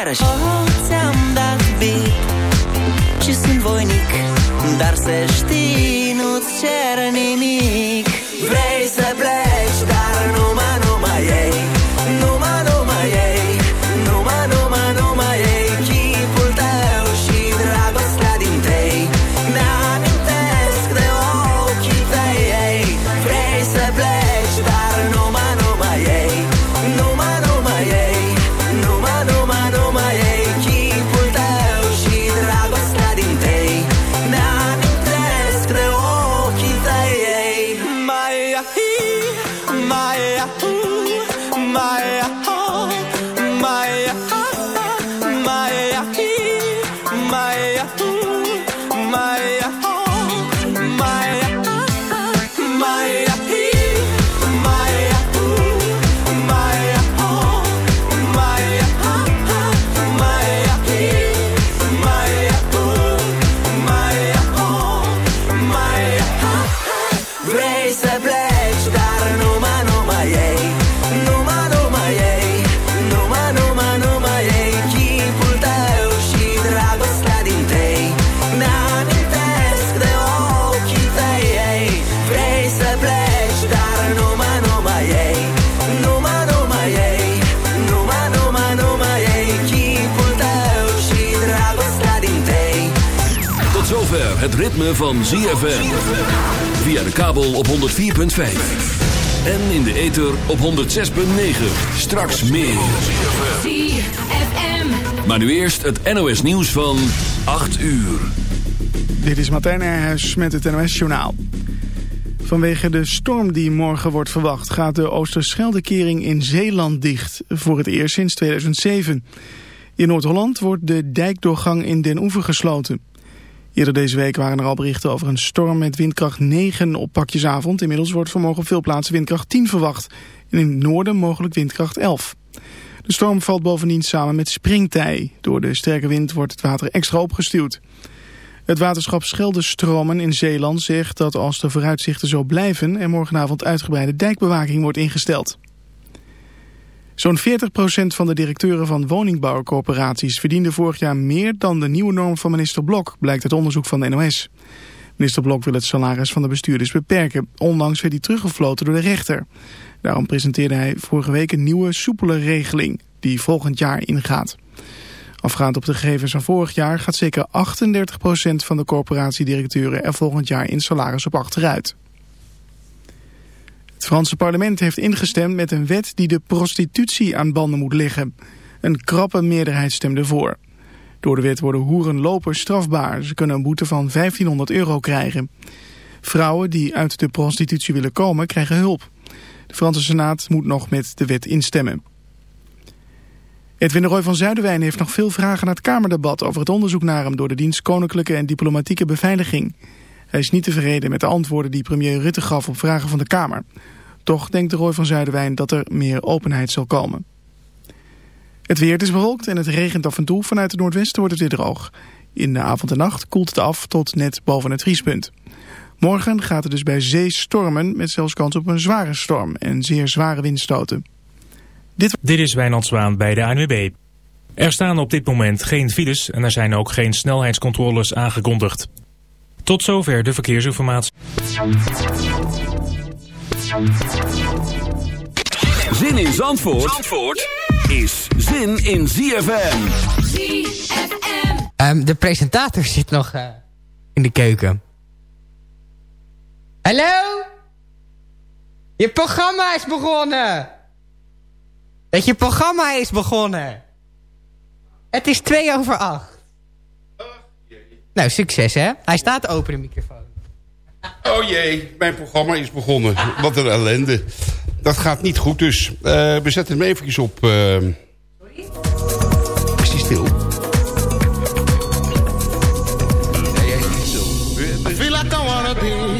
iarăși. Oh, Ți-am dat bip și sunt voinic Dar să știi, nu-ți cer nimic. Vrei să ritme van ZFM. Via de kabel op 104.5. En in de ether op 106.9. Straks meer. ZFM. Maar nu eerst het NOS nieuws van 8 uur. Dit is Martijn Nijhuis met het NOS-journaal. Vanwege de storm die morgen wordt verwacht... gaat de Oosterscheldekering in Zeeland dicht. Voor het eerst sinds 2007. In Noord-Holland wordt de dijkdoorgang in Den Oever gesloten. Eerder deze week waren er al berichten over een storm met windkracht 9 op pakjesavond. Inmiddels wordt vanmorgen op veel plaatsen windkracht 10 verwacht. En in het noorden mogelijk windkracht 11. De storm valt bovendien samen met springtij. Door de sterke wind wordt het water extra opgestuwd. Het waterschap Scheldestromen in Zeeland zegt dat als de vooruitzichten zo blijven... er morgenavond uitgebreide dijkbewaking wordt ingesteld. Zo'n 40% van de directeuren van woningbouwcorporaties verdiende vorig jaar meer dan de nieuwe norm van minister Blok, blijkt uit onderzoek van de NOS. Minister Blok wil het salaris van de bestuurders beperken, onlangs werd hij teruggefloten door de rechter. Daarom presenteerde hij vorige week een nieuwe, soepele regeling die volgend jaar ingaat. Afgaand op de gegevens van vorig jaar gaat zeker 38% van de corporatiedirecteuren er volgend jaar in salaris op achteruit. Het Franse parlement heeft ingestemd met een wet die de prostitutie aan banden moet leggen. Een krappe meerderheid stemde voor. Door de wet worden hoerenlopers strafbaar. Ze kunnen een boete van 1500 euro krijgen. Vrouwen die uit de prostitutie willen komen krijgen hulp. De Franse Senaat moet nog met de wet instemmen. Edwin de van Zuiderwijn heeft nog veel vragen naar het Kamerdebat over het onderzoek naar hem door de dienst Koninklijke en Diplomatieke Beveiliging. Hij is niet tevreden met de antwoorden die premier Rutte gaf op vragen van de Kamer. Toch denkt de Roy van Zuiderwijn dat er meer openheid zal komen. Het weer is bewolkt en het regent af en toe. Vanuit het noordwesten wordt het weer droog. In de avond en nacht koelt het af tot net boven het vriespunt. Morgen gaat het dus bij zee stormen met zelfs kans op een zware storm en zeer zware windstoten. Dit... Dit is Wijnand Zwaan bij de ANWB. Er staan op dit moment geen files en er zijn ook geen snelheidscontroles aangekondigd. Tot zover de verkeersinformatie. Zin in Zandvoort, Zandvoort is zin in ZFM. ZFM. Ehm, de presentator zit nog eh, in de keuken. Hallo? Je programma is begonnen. Dat je programma is begonnen. Het is twee over acht. Nou, succes hè. Hij staat open, de microfoon. Oh jee, mijn programma is begonnen. Wat een ellende. Dat gaat niet goed dus. Eh, we zetten hem eventjes op... eh, Sorry? Is die stil? Nee, hij is niet stil. Feel like I wanna be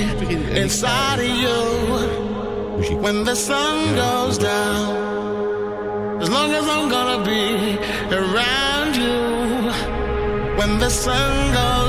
inside of you Muziek. when the sun goes down. As long as I'm gonna be around you when the sun goes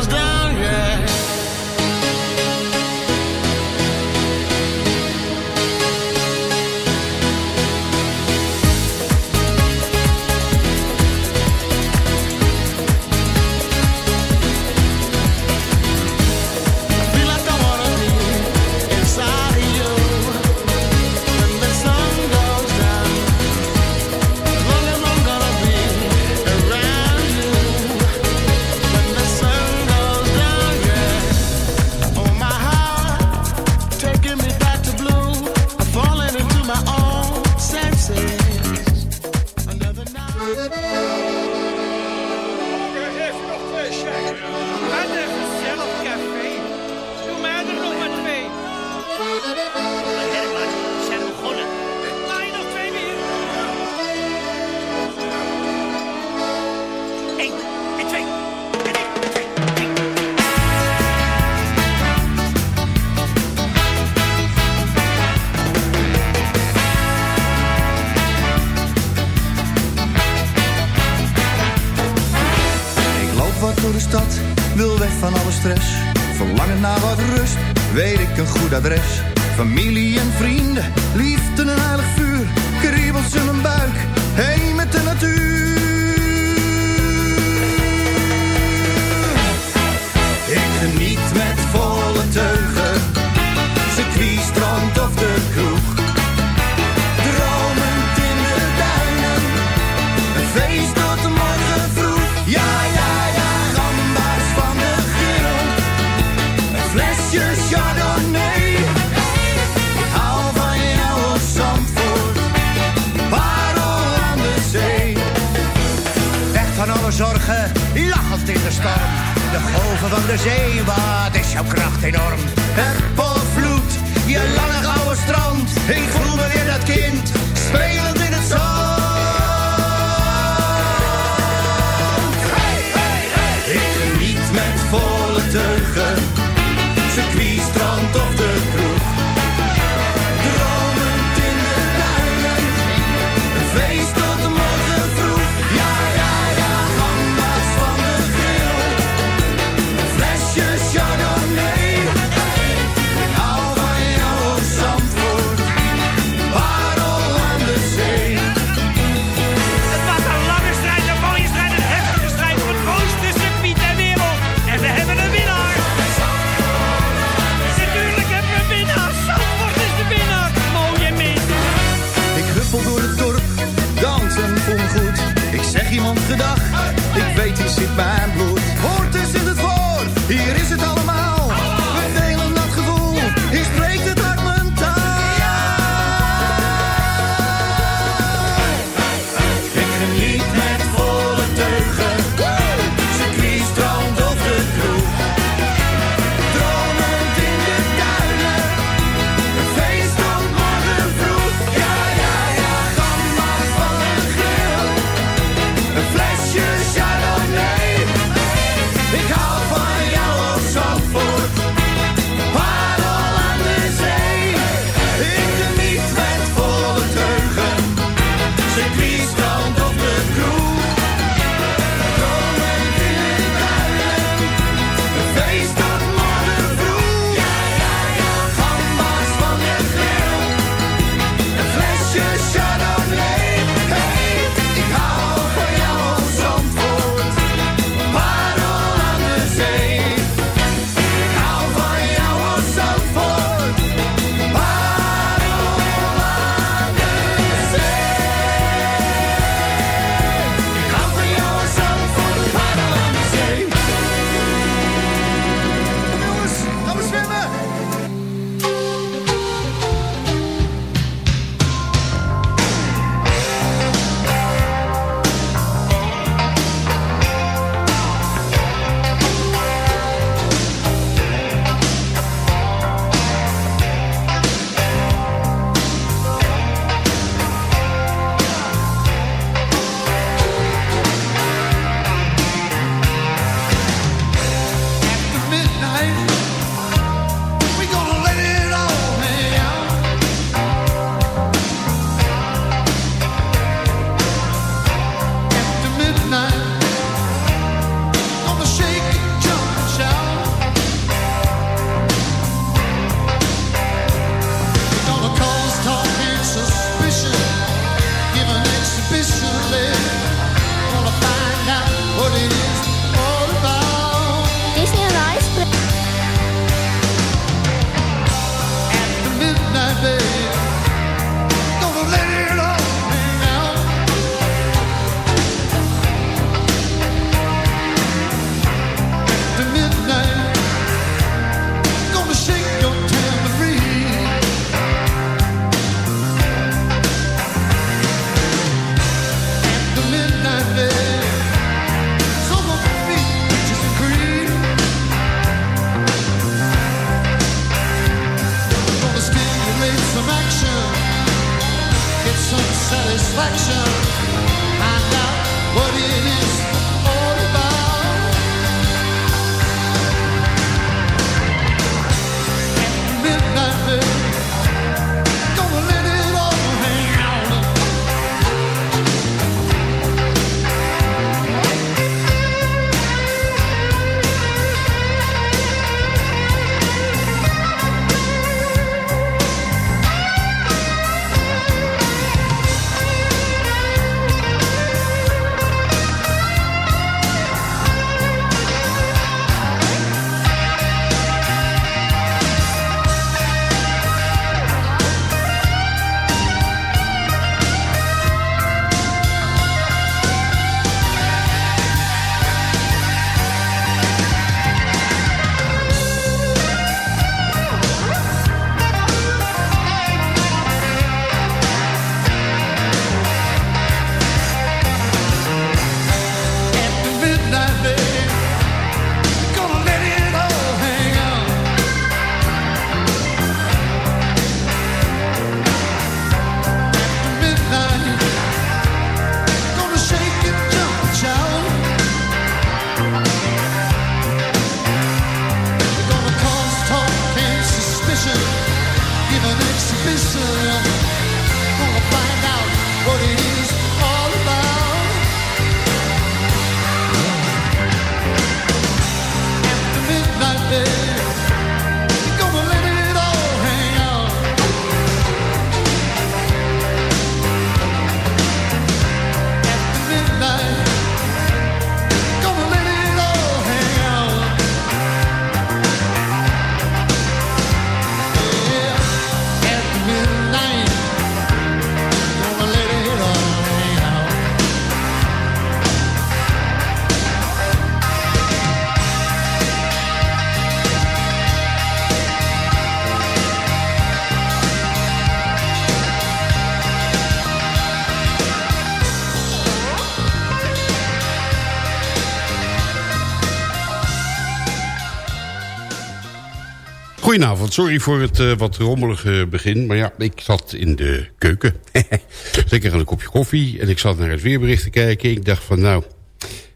Goedenavond, sorry voor het eh, wat rommelige begin. Maar ja, ik zat in de keuken. Zeker aan een kopje koffie. En ik zat naar het weerbericht te kijken. Ik dacht van nou,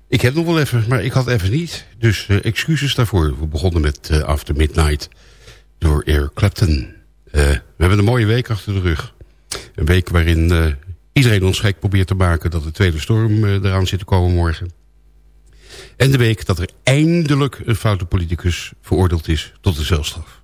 ik heb nog wel even, maar ik had even niet. Dus eh, excuses daarvoor. We begonnen met eh, After Midnight door Eric Clapton. we hebben een mooie week achter de rug. Een week waarin iedereen ons gek probeert te maken... dat de tweede storm eraan zit te komen morgen. En de week dat er eindelijk een foute politicus veroordeeld is tot de celstraf.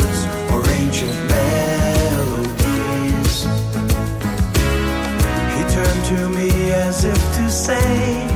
say,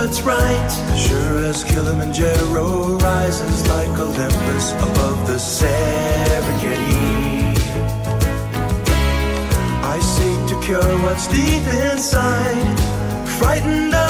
what's right, sure as Kilimanjaro rises like Olympus above the Serengeti. I seek to cure what's deep inside, frightened of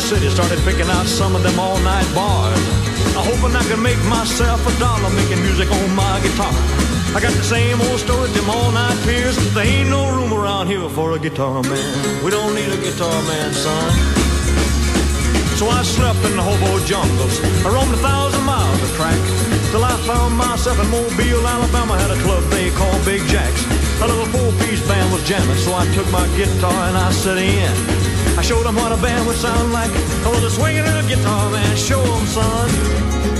City, started picking out some of them all-night bars. I hoping I could make myself a dollar making music on my guitar. I got the same old story, them all-night peers. There ain't no room around here for a guitar man. We don't need a guitar man, son. So I slept in the hobo jungles. I roamed a thousand miles of track. Till I found myself in Mobile, Alabama. Had a club they called Big Jacks. A little four-piece band was jamming, so I took my guitar and I set in. I showed them what a band would sound like. I was a swinging a guitar man. Show 'em, son.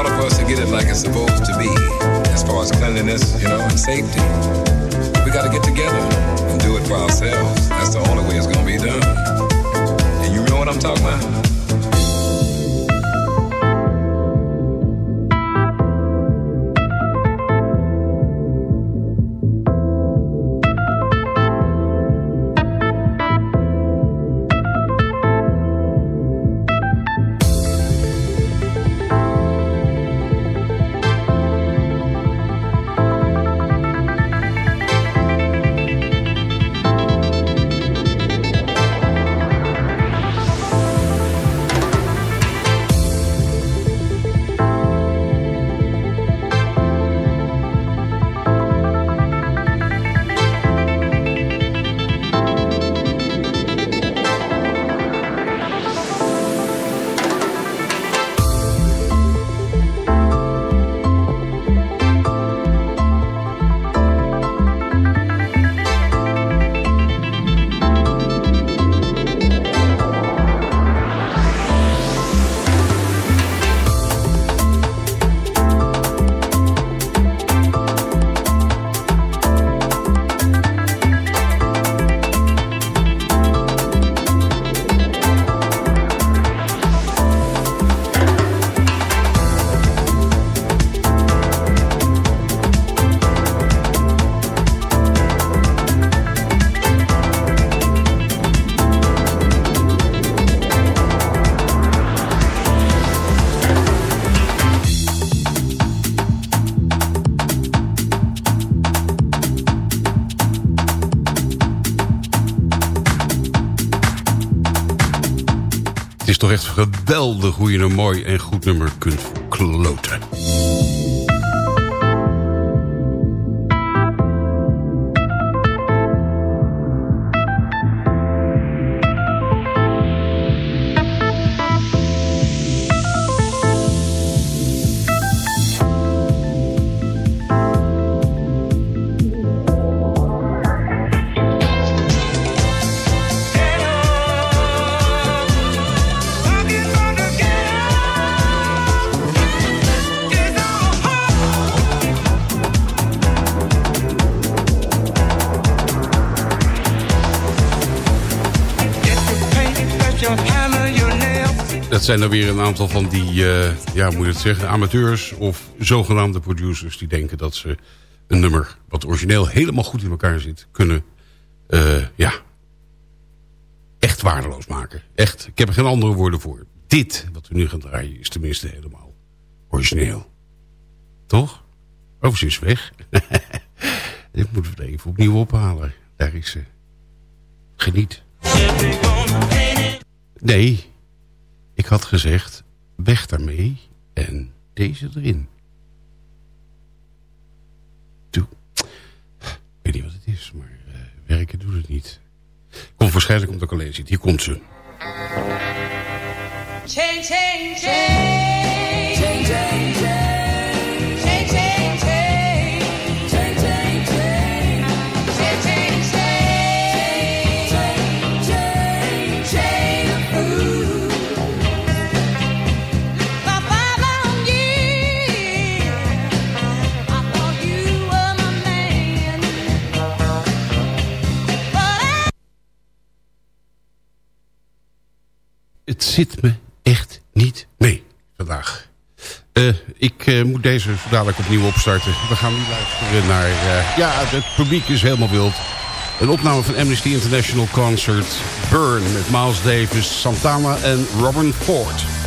Order for us to get it like it's supposed to be, as far as cleanliness, you know, and safety, we got to get together and do it for ourselves. That's the only way it's going to be done. And you know what I'm talking about? Geweldig hoe je een mooi en goed nummer kunt kloten. Zijn er weer een aantal van die, eh, ja, moet je het zeggen, amateurs of zogenaamde producers die denken dat ze een nummer wat origineel helemaal goed in elkaar zit, kunnen, eh, ja, echt waardeloos maken. Echt, ik heb er geen andere woorden voor. Dit, wat we nu gaan draaien, is tenminste helemaal origineel. Toch? Of ze is weg. Dit moeten we even opnieuw ophalen. Daar is ze. Geniet. Nee, ik had gezegd, weg daarmee en deze erin. Toe. Ik weet niet wat het is, maar uh, werken doet het niet. Komt waarschijnlijk omdat ik alleen zit. Hier komt ze. Change. Zit me echt niet mee vandaag. Eh, ik eh, moet deze dadelijk opnieuw opstarten. We gaan nu luisteren naar... eh, ja, het publiek is helemaal wild. Een opname van Amnesty International Concert Burn met Miles Davis, Santana en Robin Ford.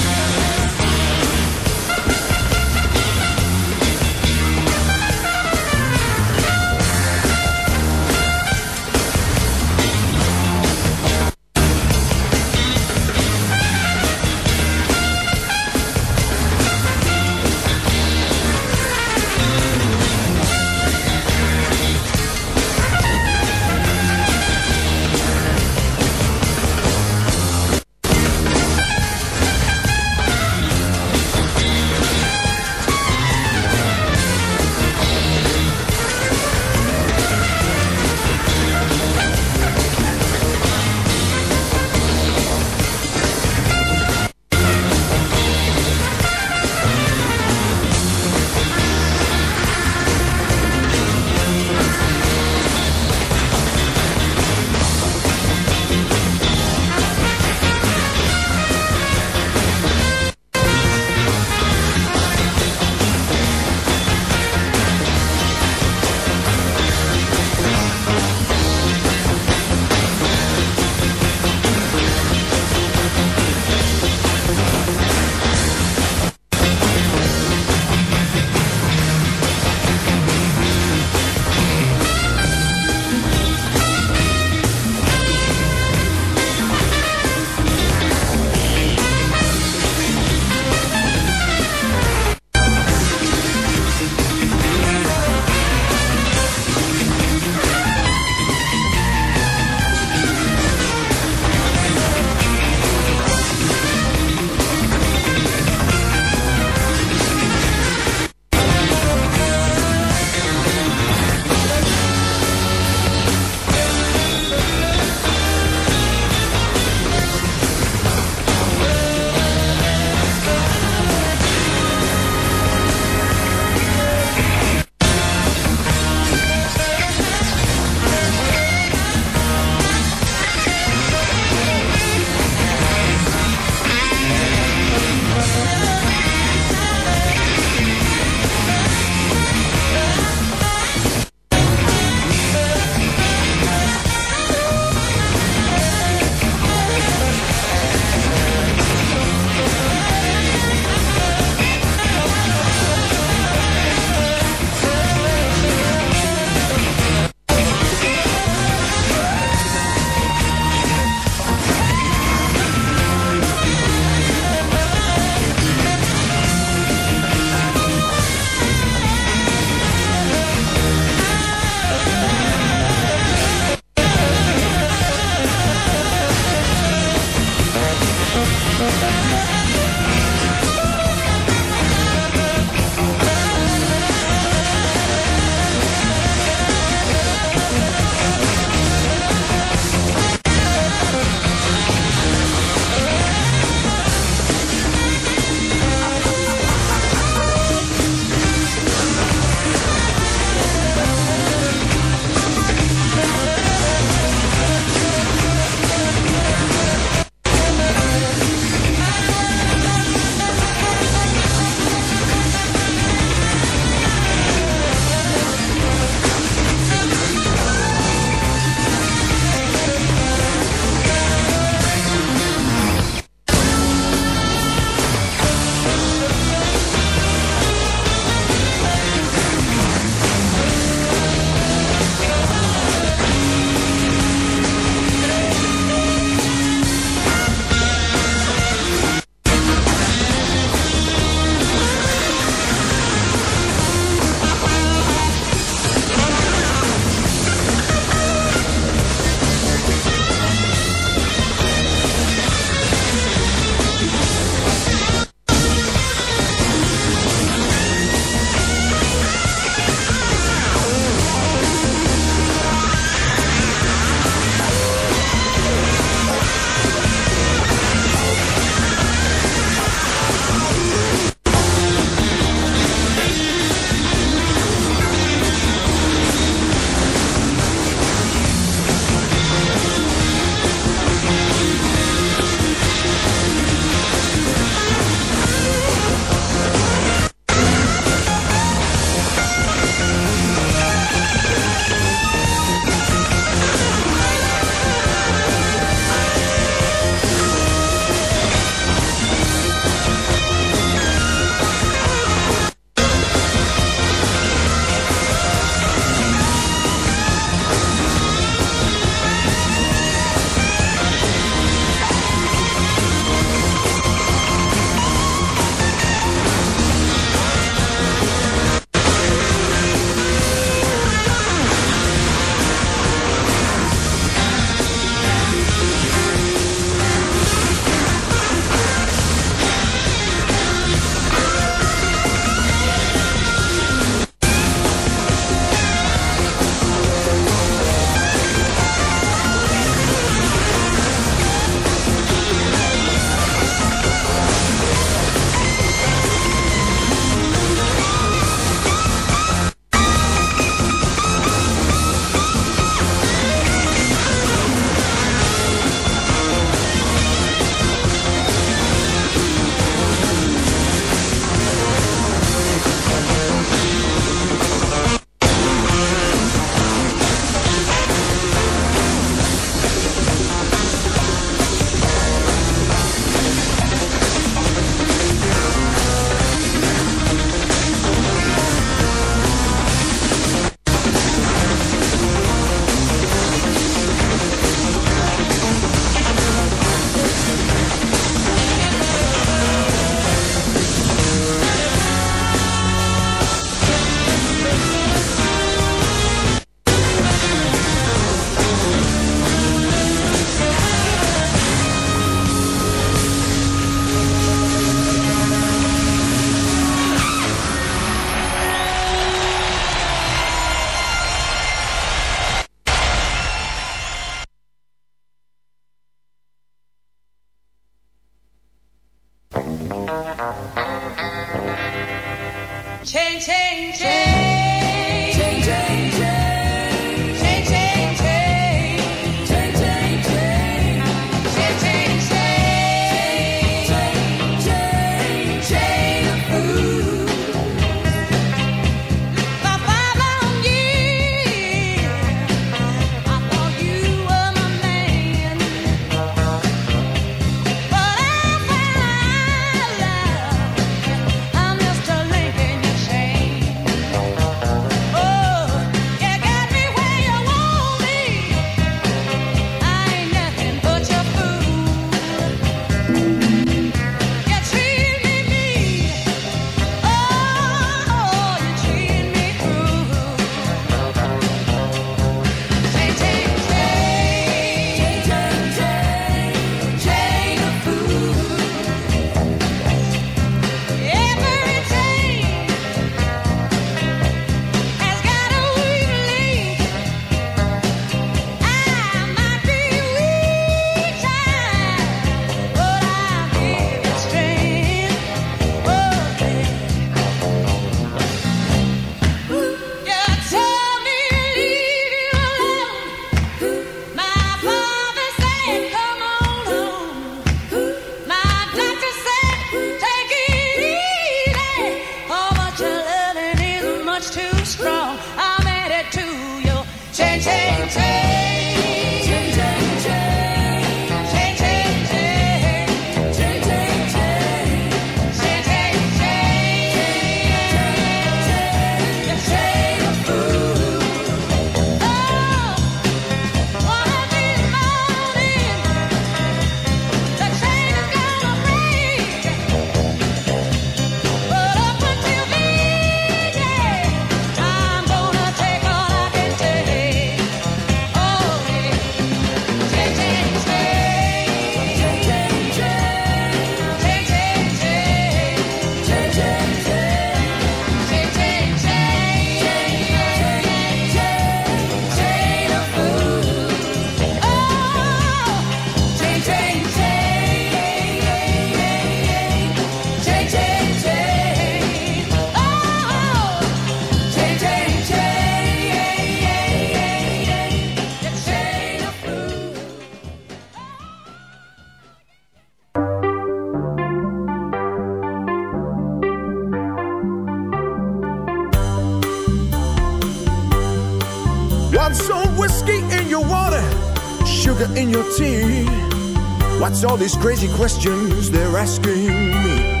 What's all these crazy questions they're asking me?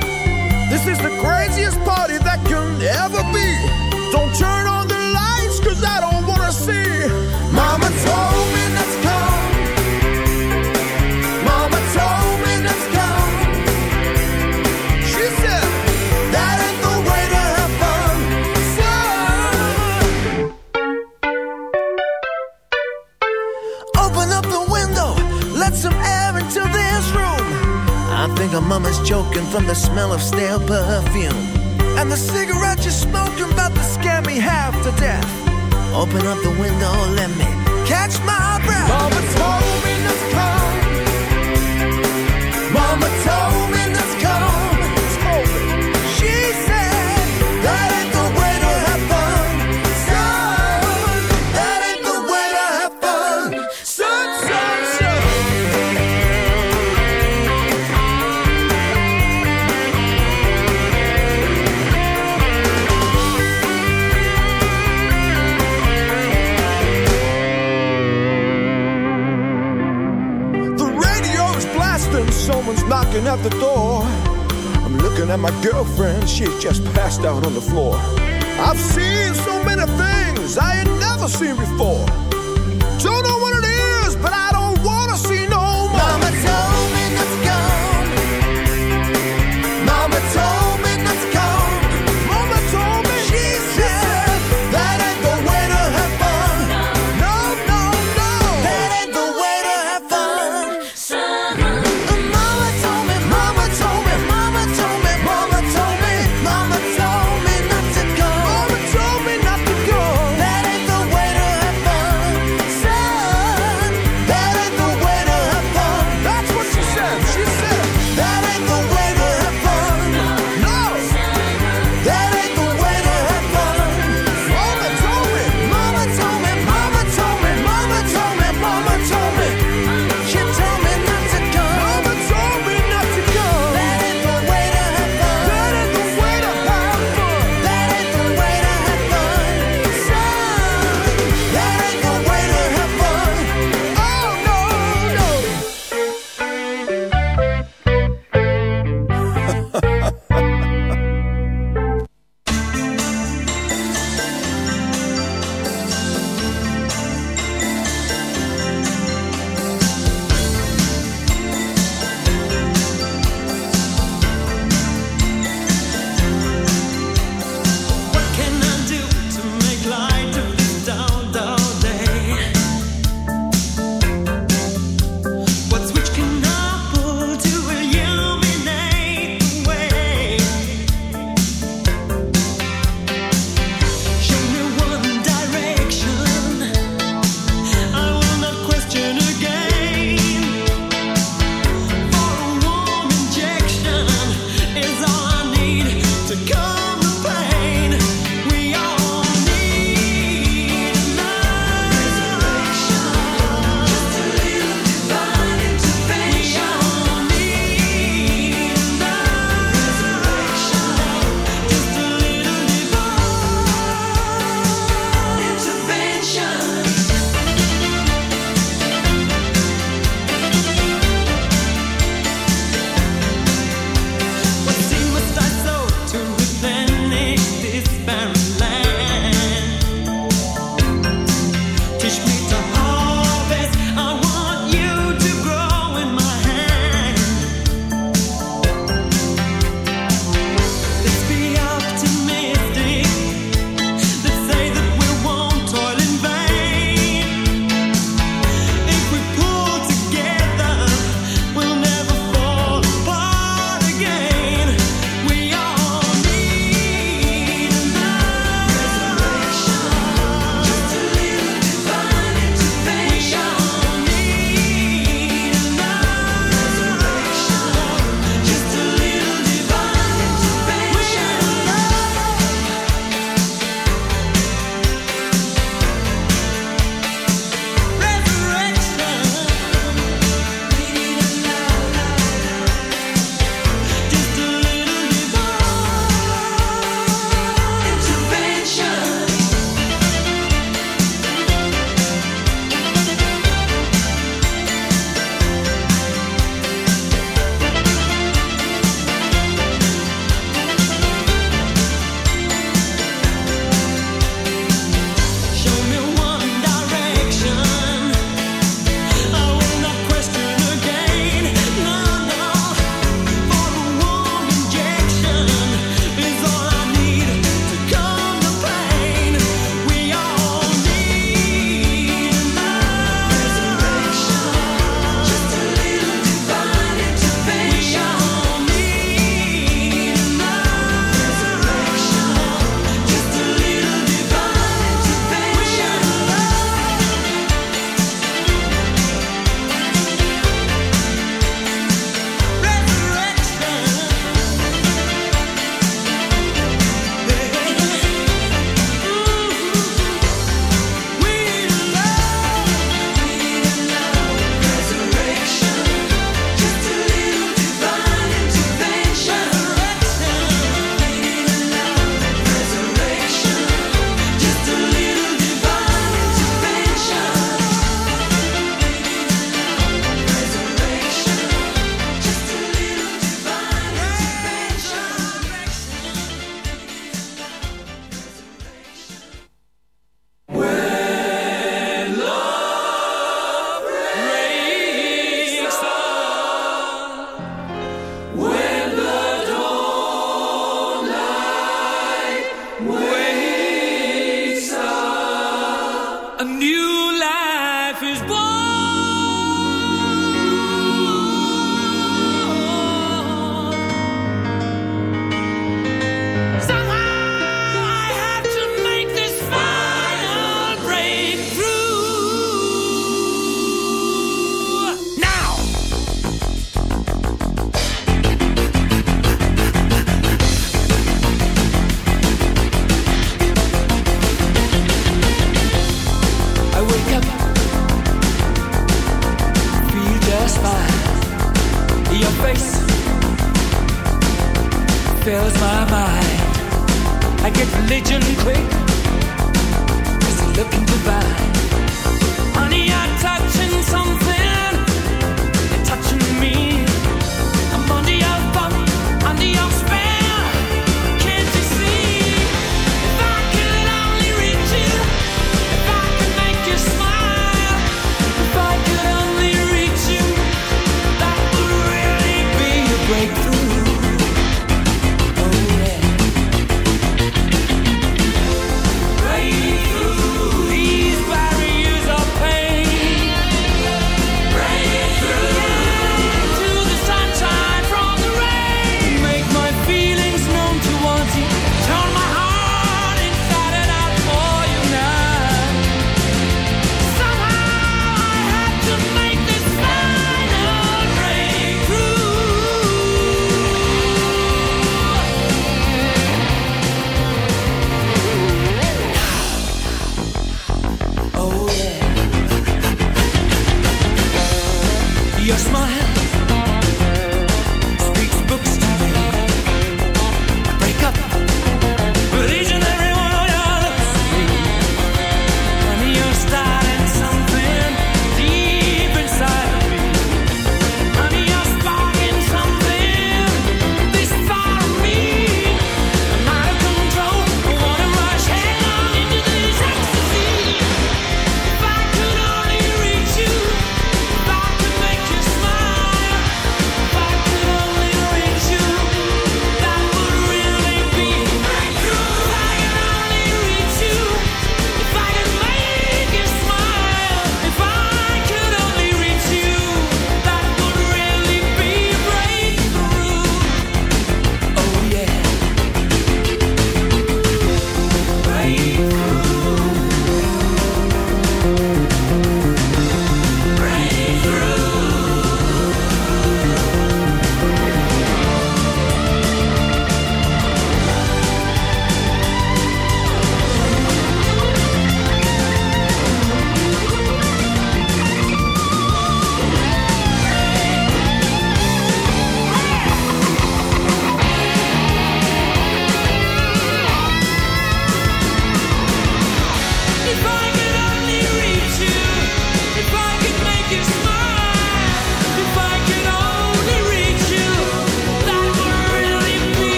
This is the craziest party that can ever from the smell of stale perfume. And the cigarette you're smoking about to scare me half to death. Open up the window, let me catch my breath. Mama told me this car. out the door. I'm looking at my girlfriend, she's just passed out on the floor. I've seen so many things I had never seen before. Don't know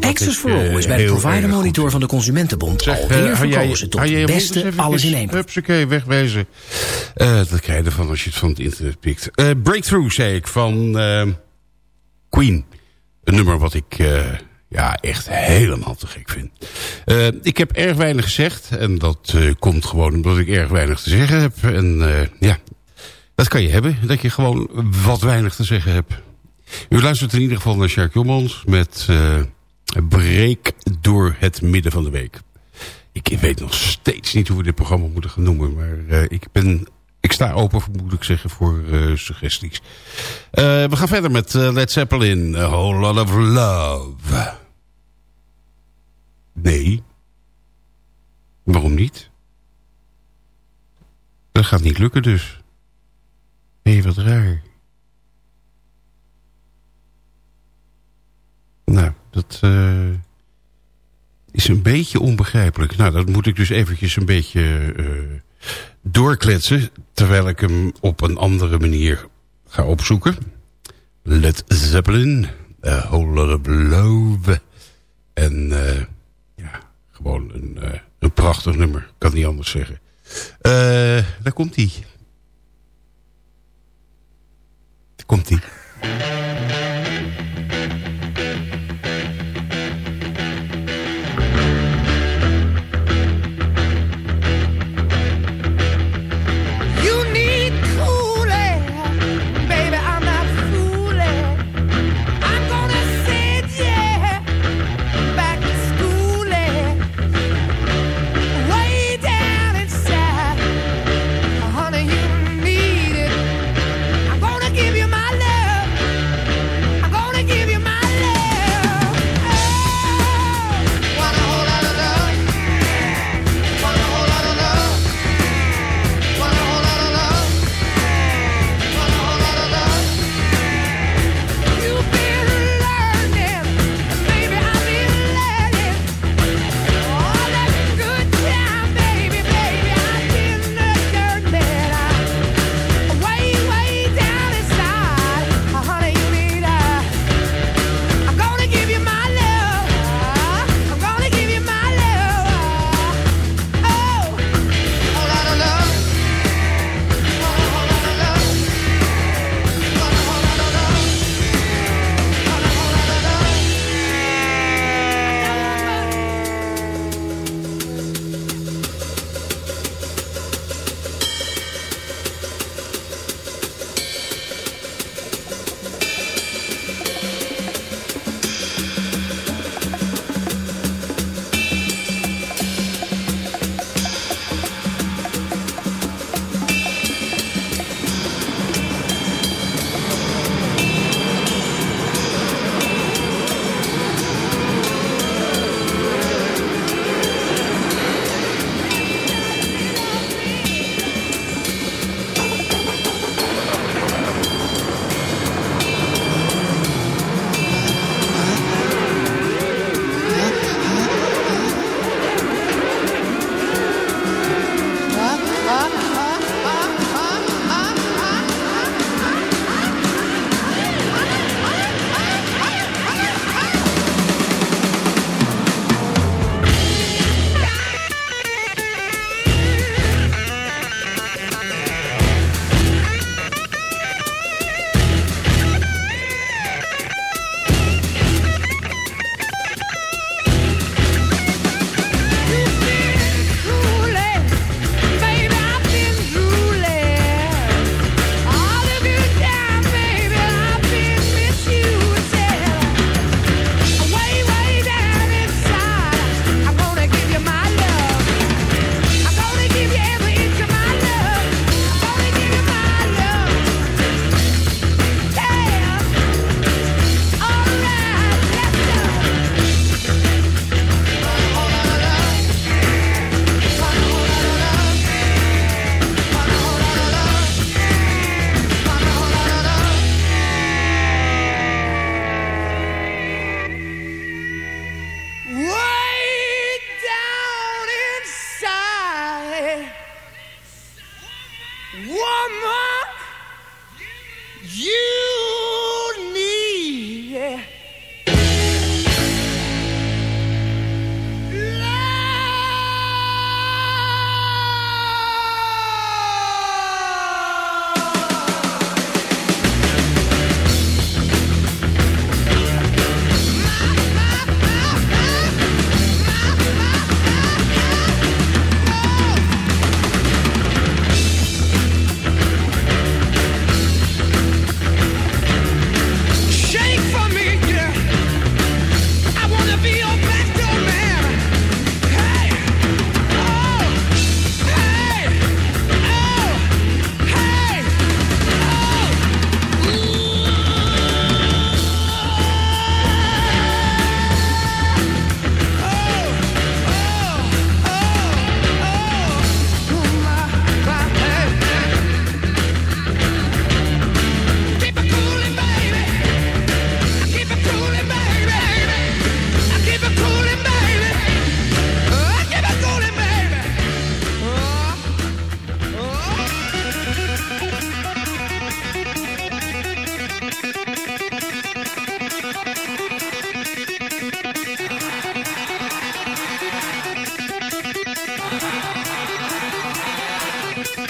Access for All eh, is bij de Provider goed Monitor van de Consumentenbond Zeg, alweer eh, jij- verkozen tot eens beste alles in één. Hupsakee, wegwezen. Eh, dat krijg je ervan als je het van het internet pikt. Eh, Breakthrough, zei ik, van eh, Queen. Een nummer wat ik eh, ja, echt helemaal te gek vind. Eh, ik heb erg weinig gezegd. En dat eh, komt gewoon omdat ik erg weinig te zeggen heb. En eh, ja, dat kan je hebben. Dat je gewoon wat weinig te zeggen hebt. U luistert in ieder geval naar Sjaak Jommans met Break door het midden van de week. Ik weet nog steeds niet hoe we dit programma moeten gaan noemen. Maar eh, ik, ben, ik sta open, moet ik zeggen, voor eh, suggesties. Eh, we gaan verder met Led Zeppelin. A Whole Lot of Love. Nee. Waarom niet? Dat gaat niet lukken dus. Nee, wat raar. Nou, dat eh, is een beetje onbegrijpelijk. Nou, dat moet ik dus eventjes een beetje eh, doorkletsen... terwijl ik hem op een andere manier ga opzoeken. Led Zeppelin, A Whole of Love. En eh, ja, gewoon een, een prachtig nummer, kan niet anders zeggen. Eh, daar komt-ie. Daar komt-ie. You